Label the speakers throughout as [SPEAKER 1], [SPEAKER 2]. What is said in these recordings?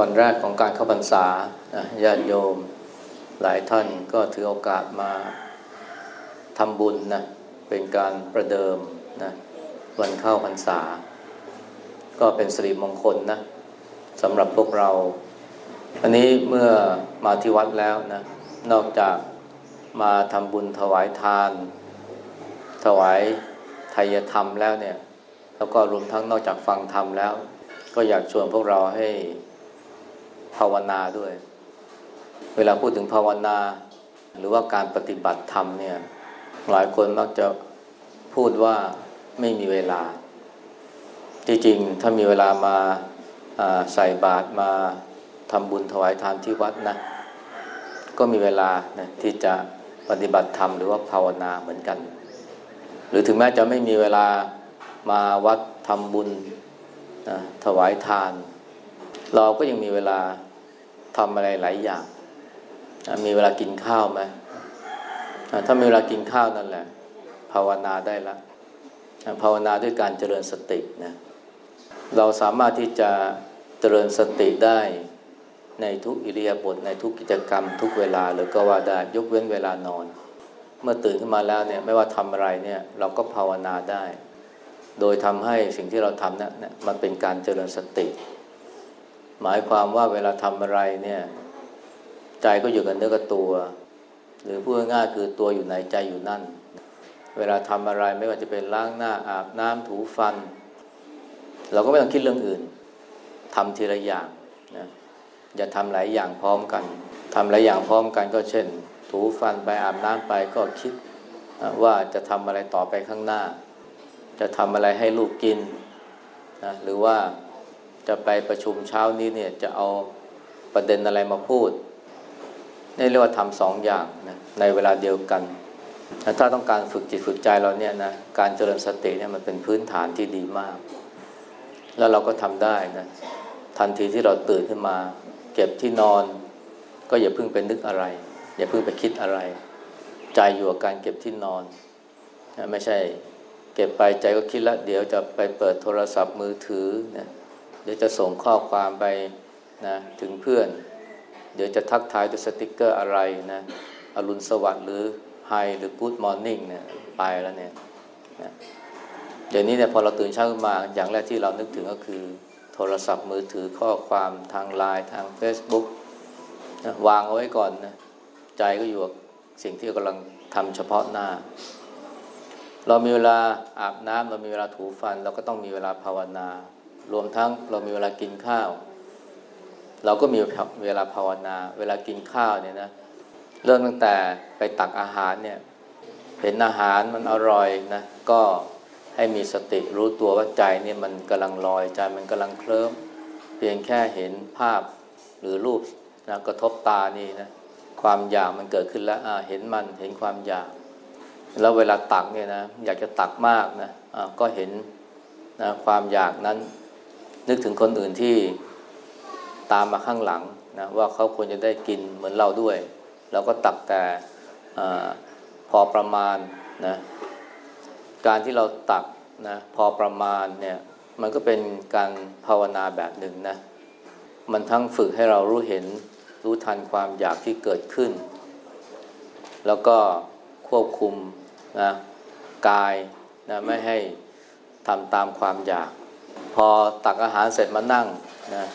[SPEAKER 1] วันนี้เป็นวันแรกของการเข้าพรรษาญาติโยมหลายท่านก็ถือโอกาสมาทำบุญนะเป็นการประเดิมนะวันเข้าพรรษา ก็เป็นสิริมงคลนะสำหรับพวกเรา อันนี้เมื่อมาที่วัดแล้วนะนอกจากมาทำบุญถวายทาน ถวายไทยธรรมแล้วเนี่ย แล้วก็รวมทั้งนอกจากฟังธรรมแล้ว ก็อยากชวนพวกเราให้ ภาวนาด้วย เวลาพูดถึงภาวนา หรือว่าการปฏิบัติธรรมเนี่ย หลายคนมักจะพูดว่าไม่มีเวลา ที่จริงถ้ามีเวลามาใส่บาตรมาทำบุญถวายทานที่วัดนะ ก็มีเวลานะที่จะปฏิบัติธรรมหรือว่าภาวนาเหมือนกัน หรือถึงแม้จะไม่มีเวลามาวัดทำบุญนะถวายทาน เราก็ยังมีเวลาทำอะไรหลายอย่าง มีเวลากินข้าวไหมถ้ามีเวลากินข้าวนั่นแหละ ภาวนาได้ละนะภาวนาด้วยการเจริญสตินะเราสามารถที่จะเจริญสติได้ในทุกอิริยาบถในทุกกิจกรรม ทุกเวลาหรือก็ว่าได้ยกเว้นเวลานอน เมื่อตื่นขึ้นมาแล้วเนี่ยไม่ว่าทำอะไรเนี่ยเราก็ภาวนาได้ โดยทำให้สิ่งที่เราทำนะั้นมันเป็นการเจริญสติ หมายความว่าเวลาทำอะไรเนี่ย ใจก็อยู่กับเนื้อกับตัว หรือพูดง่ายๆคือตัวอยู่ในใจอยู่นั่น เวลาทำอะไรไม่ว่าจะเป็นล้างหน้าอาบน้ำถูฟัน เราก็ไม่ต้องคิดเรื่องอื่นทำทีละอย่างนะอย่าทำหลายอย่างพร้อมกันทำหลายอย่างพร้อมกันก็เช่น ถูฟันไปอาบน้ำไปก็คิดว่าจะทำอะไรต่อไปข้างหน้า จะทำอะไรให้ลูกกินนะหรือว่า จะไปประชุมเช้านี้เนี่ยจะเอาประเด็นอะไรมาพูดนี่เรียกว่าทำสองอย่างนะในเวลาเดียวกัน ถ้าต้องการฝึกจิตฝึกใจเราเนี่ยนะการเจริญสติเนี่ยมันเป็นพื้นฐานที่ดีมาก แล้วเราก็ทำได้นะทันทีที่เราตื่นขึ้นมา เก็บที่นอน ก็อย่าเพิ่งไปนึกอะไร อย่าเพิ่งไปคิดอะไร ใจอยู่กับการเก็บที่นอน ไม่ใช่เก็บไปใจก็คิดแล้วเดี๋ยวจะไปเปิดโทรศัพท์มือถือนะ เดี๋ยวจะส่งข้อความไปนะถึงเพื่อน เดี๋ยวจะทักทายด้วยสติกเกอร์อะไรนะอรุณสวัสดิ์หรือ hi หรือ good morning เนี่ยไปแล้วเนี่ยนะเดี๋ยวนี้เนี่ยพอเราตื่นเช้าขึ้นมาอย่างแรกที่เรานึกถึงก็คือ โทรศัพท์มือถือข้อความทางไลน์ทาง Facebook นะวางเอาไว้ก่อนนะใจก็อยู่กับสิ่งที่กำลังทำเฉพาะหน้า เรามีเวลาอาบน้ำเรามีเวลาถูฟัน เราก็ต้องมีเวลาภาวนา รวมทั้งเรามีเวลากินข้าว เราก็มีเวลาภาวนา เวลากินข้าวเนี่ยนะเริ่มตั้งแต่ไปตักอาหารเนี่ยเห็นอาหารมันอร่อยนะก็ให้มีสติรู้ตัวว่าใจเนี่ยมันกำลังลอยใจมันกำลังเคลิ้มเพียงแค่เห็นภาพหรือรูปนะกระทบตานี่นะความอยากมันเกิดขึ้นแล้วเห็นมันเห็นความอยาก แล้วเวลาตักเนี่ยนะอยากจะตักมากนะะก็เห็นนะความอยากนั้น นึกถึงคนอื่นที่ตามมาข้างหลังนะว่าเขาควรจะได้กินเหมือนเราด้วย เราก็ตักแต่อพอประมาณนะการที่เราตักนะพอประมาณเนี่ยมันก็เป็นการภาวนาแบบหนึ่งนะมันทั้งฝึกให้เรารู้เห็นรู้ทันความอยากที่เกิดขึ้น แล้วก็ควบคุมนะกายนะไม่ให้ทำตามความอยาก พอตักอาหารเสร็จมานั่งนะ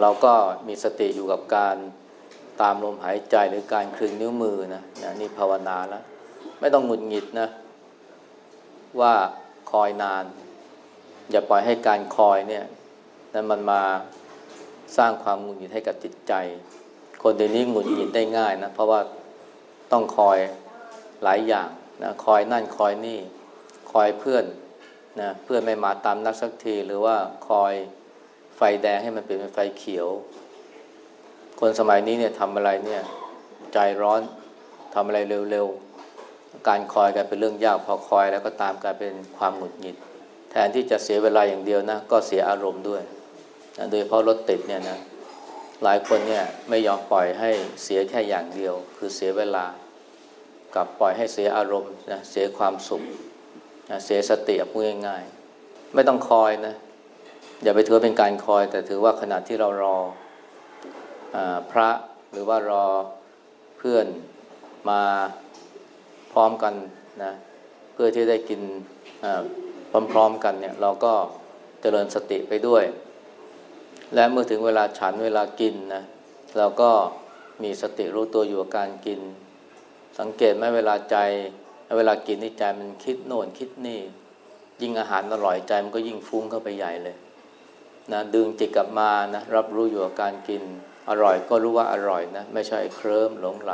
[SPEAKER 1] เราก็มีสติอยู่กับการตามลมหายใจหรือการคลึงนิ้วมือนะนะนี่ภาวนาแล้วไม่ต้องหงุดหงิดนะ ว่าคอยนาน อย่าปล่อยให้การคอยเนี่ยนั้นมันมาสร้างความหงุดหงิดให้กับจิตใจ คนเดี๋ยวนี้หงุดหงิดได้ง่ายนะ เพราะว่าต้องคอยหลายอย่างนะคอยนั่นคอยนี่ คอยเพื่อน นะเพื่อนไม่มาตามนักสักที หรือว่าคอยไฟแดงให้มันเปลี่ยนเป็นไฟเขียว คนสมัยนี้เนี่ยทำอะไรเนี่ยใจร้อนทำอะไรเร็วๆ การคอยกันเป็นเรื่องยากพอคอยแล้วก็ตามกลายเป็นความหงุดหงิด แทนที่จะเสียเวลาอย่างเดียวนะก็เสียอารมณ์ด้วยนะโดยเพราะรถติดเนี่ยนะหลายคนเนี่ยไม่ยอมปล่อยให้เสียแค่อย่างเดียว คือเสียเวลา กับปล่อยให้เสียอารมณ์นะเสียความสุข เสียสติพูดง่ายๆไม่ต้องคอยนะ อย่าไปถือเป็นการคอย แต่ถือว่าขณะที่เรารออพระหรือว่ารอเพื่อนมาพร้อมกันนะเพื่อที่ได้กินพร้อมๆกันเนี่ยเราก็เจริญสติไปด้วย และเมื่อถึงเวลาฉันเวลากินนะเราก็มีสติรู้ตัวอยู่กับการกิน สังเกตไหมเวลาใจ เวลากินนี่ใจมันคิดโน่นคิดนี่ ยิ่งอาหารอร่อยใจมันก็ยิ่งฟุ้งเข้าไปใหญ่เลยนะดึงจิตกลับมานะรับรู้อยู่กับการกินอร่อยก็รู้ว่าอร่อยนะไม่ใช่เคลิ้มหลงไหล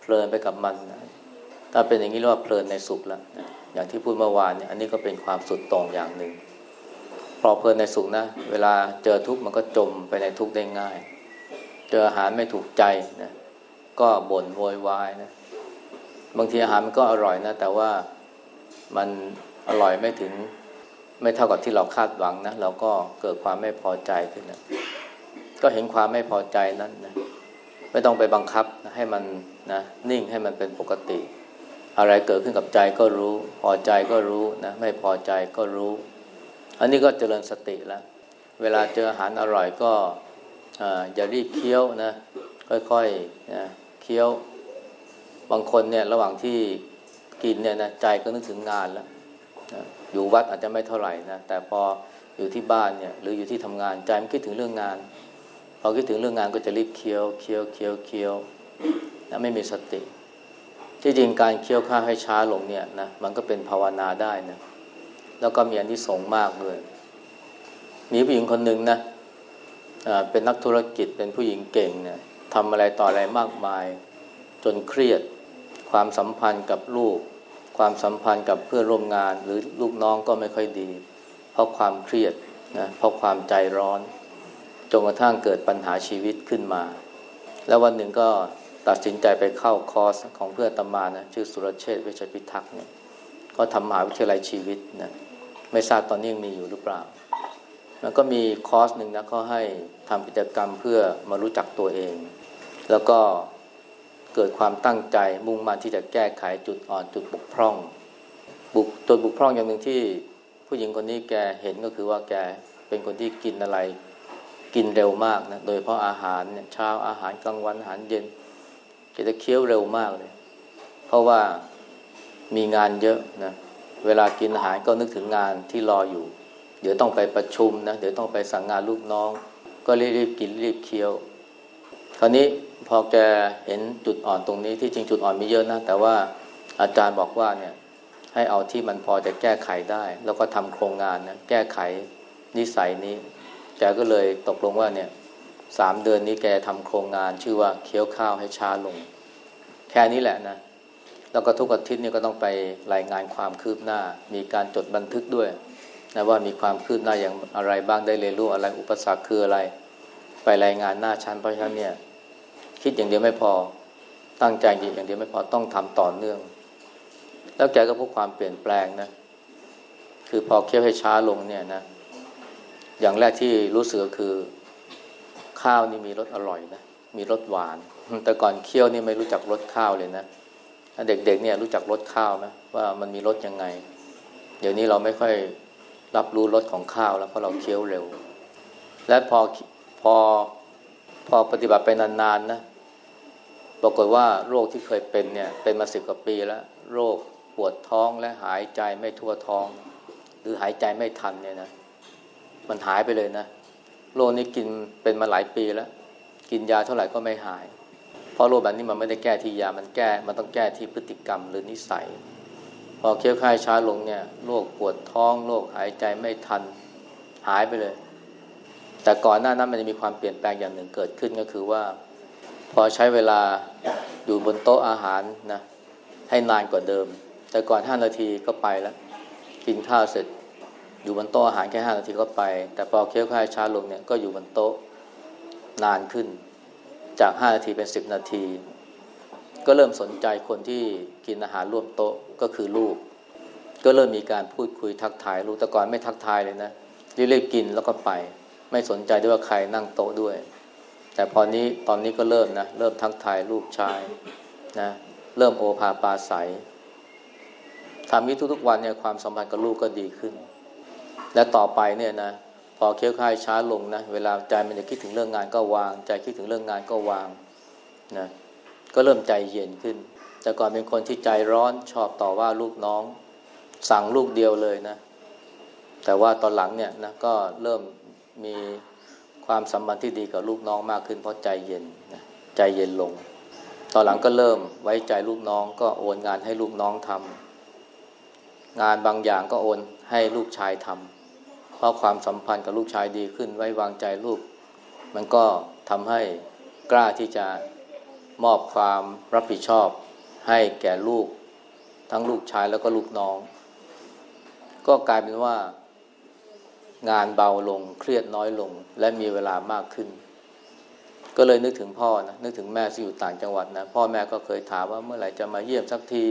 [SPEAKER 1] เพลินไปกับมันนะถ้าเป็นอย่างนี้เรียกว่าเพลินในสุขแล้วนะอย่างที่พูดเมื่อวานเนี่ยอันนี้ก็เป็นความสุดตรงอย่างหนึ่งพอเพลินในสุขนะ เวลาเจอทุกข์มันก็จมไปในทุกข์ได้ง่าย เจออาหารไม่ถูกใจนะก็บ่นโวยวายนะ บางทีอาหารมันก็อร่อยนะ แต่ว่ามันอร่อยไม่ถึงไม่เท่ากับที่เราคาดหวังนะเราก็เกิดความไม่พอใจขึ้นนะก็เห็นความไม่พอใจนั้นนะไม่ต้องไปบังคับให้มันนะนิ่งให้มันเป็นปกติ อะไรเกิดขึ้นกับใจก็รู้ พอใจก็รู้นะไม่พอใจก็รู้ อันนี้ก็เจริญสติแล้ว เวลาเจออาหารอร่อยก็อย่ารีบเคี้ยวนะค่อยๆนะเคี้ยว บางคนเนี่ยระหว่างที่กินเนี่ยนะใจก็นึกถึงงานแล้วนะอยู่วัดอาจจะไม่เท่าไหร่นะแต่พออยู่ที่บ้านเนี่ยหรืออยู่ที่ทำงานใจมันคิดถึงเรื่องงาน พอคิดถึงเรื่องงานก็จะรีบเคี้ยวเคี้ยวเคี้ยวเคี้ยวนะไม่มีสติ ที่จริงการเคี้ยวข้าวให้ช้าลงเนี่ยนะมันก็เป็นภาวนาได้นะแล้วก็มีอันที่สงมากเลยมีผู้หญิงคนหนึ่งนะเป็นนักธุรกิจเป็นผู้หญิงเก่งเนี่ยทำอะไรต่ออะไรมากมาย จนเครียด ความสัมพันธ์กับลูก ความสัมพันธ์กับเพื่อนร่วมงาน หรือลูกน้องก็ไม่ค่อยดี เพราะความเครียดนะเพราะความใจร้อนจนกระทั่งเกิดปัญหาชีวิตขึ้นมา แล้ววันหนึ่งก็ตัดสินใจไปเข้าคอร์สของเพื่อนตมานะชื่อสุรเชษฐ์วิชัยพิทักษ์เนี่ยก็ทำมหาวิทยาลัยชีวิตนะไม่ทราบตอนนี้ยังมีอยู่หรือเปล่า แล้วก็มีคอร์สหนึ่งนะเขาให้ทำกิจกรรมเพื่อมารู้จักตัวเอง แล้วก็ เกิดความตั้งใจมุ่งมั่นที่จะแก้ไขจุดอ่อนจุดบกพร่องบุกจุดบกพร่องอย่างหนึ่งที่ผู้หญิงคนนี้แกเห็นก็คือว่าแกเป็นคนที่กินอะไรกินเร็วมากนะโดยเพราะอาหารเนี่ยเช้าอาหารกลางวันอาหารเย็นแกจะเคี้ยวเร็วมากเลย เพราะว่ามีงานเยอะนะเวลากินอาหารก็นึกถึงงานที่รออยู่ เดี๋ยวต้องไปประชุมนะเดี๋ยวต้องไปสั่งงานลูกน้อง ก็รีบๆกินรีบเคี้ยว คราวนี้พอแกเห็นจุดอ่อนตรงนี้ที่จริงจุดอ่อนมีเยอะนะแต่ว่าอาจารย์บอกว่าเนี่ยให้เอาที่มันพอจะแก้ไขได้ แล้วก็ทำโครงงานนะแก้ไขนิสัยนี้ แกก็เลยตกลงว่าเนี่ยสามเดือนนี้แกทำโครงงาน ชื่อว่าเคี้ยวข้าวให้ช้าลง แค่นี้แหละนะแล้วก็ทุกอาทิตย์นี่ก็ต้องไปรายงานความคืบหน้า มีการจดบันทึกด้วยนะว่ามีความคืบหน้าอย่างอะไรบ้างได้เรียนรู้อะไรอุปสรรคคืออะไร ไปรายงานหน้าชั้นเพราะฉะนั้นเนี่ย คิดอย่างเดียวไม่พอ ตั้งใจอย่างเดียวไม่พอต้องทำต่อเนื่อง แล้วแกก็พบความเปลี่ยนแปลงนะ คือพอเคี่ยวให้ช้าลงเนี่ยนะ อย่างแรกที่รู้สึกคือ ข้าวนี่มีรสอร่อยนะ มีรสหวาน แต่ก่อนเคี่ยวนี่ไม่รู้จักรสข้าวเลยนะเด็กๆเนี่ยรู้จักรสข้าวไหมว่ามันมีรสยังไง เดี๋ยวนี้เราไม่ค่อยรับรู้รสของข้าวแล้วเพราะเราเคี้ยวเร็ว และพอพอ พอปฏิบัติไปนานๆนะปรากฏว่าโรคที่เคยเป็นเนี่ยเป็นมาสิบกว่าปีแล้ว โรคปวดท้องและหายใจไม่ทั่วท้อง หรือหายใจไม่ทันเนี่ยนะมันหายไปเลยนะ โรคนี้กินเป็นมาหลายปีแล้ว กินยาเท่าไหร่ก็ไม่หาย เพราะโรคแบบนี้มันไม่ได้แก้ที่ยามันแก้มันต้องแก้ที่พฤติกรรมหรือนิสัย พอเคี้ยวข้ายช้าลงเนี่ยโรคปวดท้องโรคหายใจไม่ทัน หายไปเลย แต่ก่อนหน้านั้นมันจะมีความเปลี่ยนแปลงอย่างหนึ่งเกิดขึ้นก็คือว่า พอใช้เวลาอยู่บนโต๊ะอาหารนะให้นานกว่าเดิม แต่ก่อนห้านาทีก็ไปแล้ว กินข้าวเสร็จ อยู่บนโต๊ะอาหารแค่ห้านาทีก็ไป แต่พอเคี้ยวข้าวช้าลงเนี่ยก็อยู่บนโต๊ะนานขึ้น จากห้านาทีเป็นสิบนาที ก็เริ่มสนใจคนที่กินอาหารร่วมโต๊ะก็คือลูก ก็เริ่มมีการพูดคุยทักทายลูกแต่ก่อนไม่ทักทายเลยนะเรีบๆกินแล้วก็ไป ไม่สนใจด้วยว่าใครนั่งโต๊ะด้วย แต่พอนี้ตอนนี้ก็เริ่มนะ เริ่มทักทายลูกชายนะ เริ่มโอภาปาใสทำนี้ทุกๆวันเนี่ยความสัมพันธ์กับลูกก็ดีขึ้น และต่อไปเนี่ยนะพอเคี้ยวข้าวช้าลงนะเวลาใจมันจะคิดถึงเรื่องงานก็วาง ใจคิดถึงเรื่องงานก็วางนะก็เริ่มใจเย็นขึ้น แต่ก่อนเป็นคนที่ใจร้อนชอบต่อว่าลูกน้อง สั่งลูกเดียวเลยนะ แต่ว่าตอนหลังเนี่ยนะก็เริ่ม มีความสัมพันธ์ที่ดีกับลูกน้องมากขึ้นเพราะใจเย็นนะใจเย็นลง ตอนหลังก็เริ่มไว้ใจลูกน้องก็โอนงานให้ลูกน้องทำงานบางอย่างก็โอนให้ลูกชายทำเพราะความสัมพันธ์กับลูกชายดีขึ้น ไว้วางใจลูก มันก็ทำให้กล้าที่จะมอบความรับผิดชอบให้แก่ลูก ทั้งลูกชายแล้วก็ลูกน้อง ก็กลายเป็นว่า งานเบาลง เครียดน้อยลง และมีเวลามากขึ้น ก็เลยนึกถึงพ่อนะนึกถึงแม่ที่อยู่ต่างจังหวัดนะพ่อแม่ก็เคยถามว่าเมื่อไหร่จะมาเยี่ยมสักที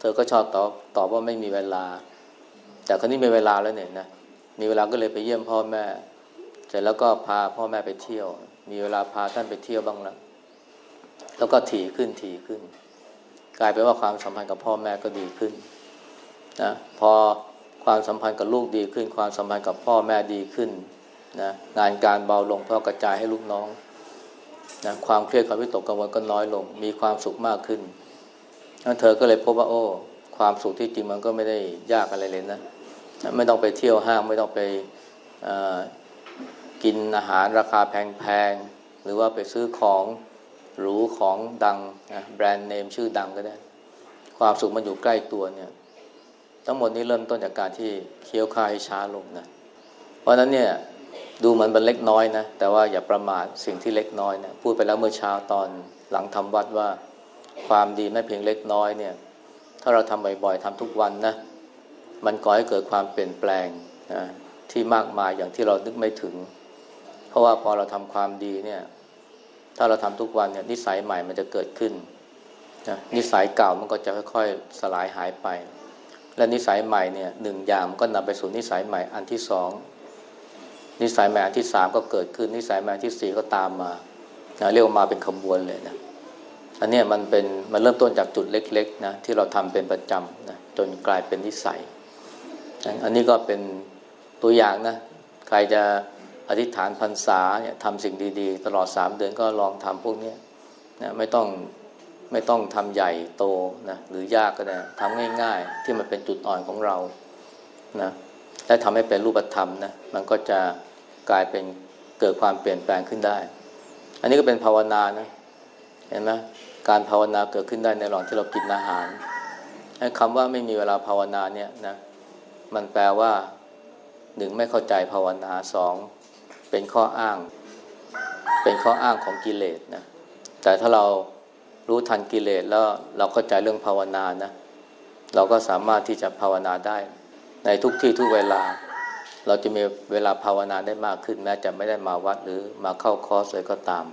[SPEAKER 1] เธอก็ชอบตอบตอบว่าไม่มีเวลา แต่คนนี้มีเวลาแล้วเนี่ยนะมีเวลาก็เลยไปเยี่ยมพ่อแม่ เสร็จแล้วก็พาพ่อแม่ไปเที่ยว มีเวลาพาท่านไปเที่ยวบ้างแล้วแล้วก็ถี่ขึ้นถี่ขึ้น กลายเป็นว่าความสัมพันธ์กับพ่อแม่ก็ดีขึ้นนะพอ ความสัมพันธ์กับลูกดีขึ้น ความสัมพันธ์กับพ่อแม่ดีขึ้นนะงานการเบาลงเพราะกระจายให้ลูกน้องนะความเครียดความวิตกกังวลก็น้อยลง มีความสุขมากขึ้นแล้วเธอก็เลยพบว่าโอ้ความสุขที่จริงมันก็ไม่ได้ยากอะไรเลยนะ ไม่ต้องไปเที่ยวห้างไม่ต้องไปกินอาหารราคาแพงๆหรือว่าไปซื้อของหรูของดังนะแบรนด์เนมชื่อดังก็ได้ ความสุขมันอยู่ใกล้ตัวเนี่ย ทั้งหมดนี้เริ่มต้นจากการที่เคี้ยวข้าวให้ช้าลงนะ เพราะนั้นเนี่ยดูเหมือนมันเล็กน้อยนะ แต่ว่าอย่าประมาทสิ่งที่เล็กน้อยนะพูดไปแล้วเมื่อเช้าตอนหลังทำวัดว่าความดีไม่เพียงเล็กน้อยเนี่ย ถ้าเราทำบ่อยๆทำทุกวันนะ มันก่อให้เกิดความเปลี่ยนแปลงนะที่มากมายอย่างที่เรานึกไม่ถึง เพราะว่าพอเราทำความดีเนี่ย ถ้าเราทำทุกวันเนี่ยนิสัยใหม่มันจะเกิดขึ้นนะนิสัยเก่ามันก็จะค่อยๆสลายหายไป และนิสัยใหม่เนี่ยหนึ่งอย่างมันก็นำไปสู่นิสัยใหม่อันที่สองนิสัยใหม่อันที่สามก็เกิดขึ้น นิสัยใหม่อันที่สี่ก็ตามมานะเรียกมาเป็นขบวนเลยนะอันนี้มันเป็นมันเริ่มต้นจากจุดเล็กๆนะที่เราทำเป็นประจำนะจนกลายเป็นนิสัย อันนี้ก็เป็นตัวอย่างนะใครจะอธิษฐานพรรษาเนี่ยทำสิ่งดีๆ ตลอดสามเดือนก็ลองทำพวกนี้นะไม่ต้อง ไม่ต้องทำใหญ่โตนะหรือยากก็ได้ทำง่าย ๆ ที่มันเป็นจุดอ่อนของเรานะและทำให้เป็นรูปธรรมนะมันก็จะกลายเป็นเกิดความเปลี่ยนแปลงขึ้นได้ อันนี้ก็เป็นภาวนานะเห็นไหมการภาวนาเกิดขึ้นได้ในหลอนที่เรากินอาหารคำว่าไม่มีเวลาภาวนาเนี่ยนะมันแปลว่าหนึ่งไม่เข้าใจภาวนาสองเป็นข้ออ้าง เป็นข้ออ้างของกิเลสนะแต่ถ้าเรา รู้ทันกิเลสแล้วเราก็ใจเรื่องภาวนานะ เราก็สามารถที่จะภาวนาได้ ในทุกที่ทุกเวลา เราจะมีเวลาภาวนาได้มากขึ้นแม้จะไม่ได้มาวัดหรือมาเข้าคอร์สเลยก็ตาม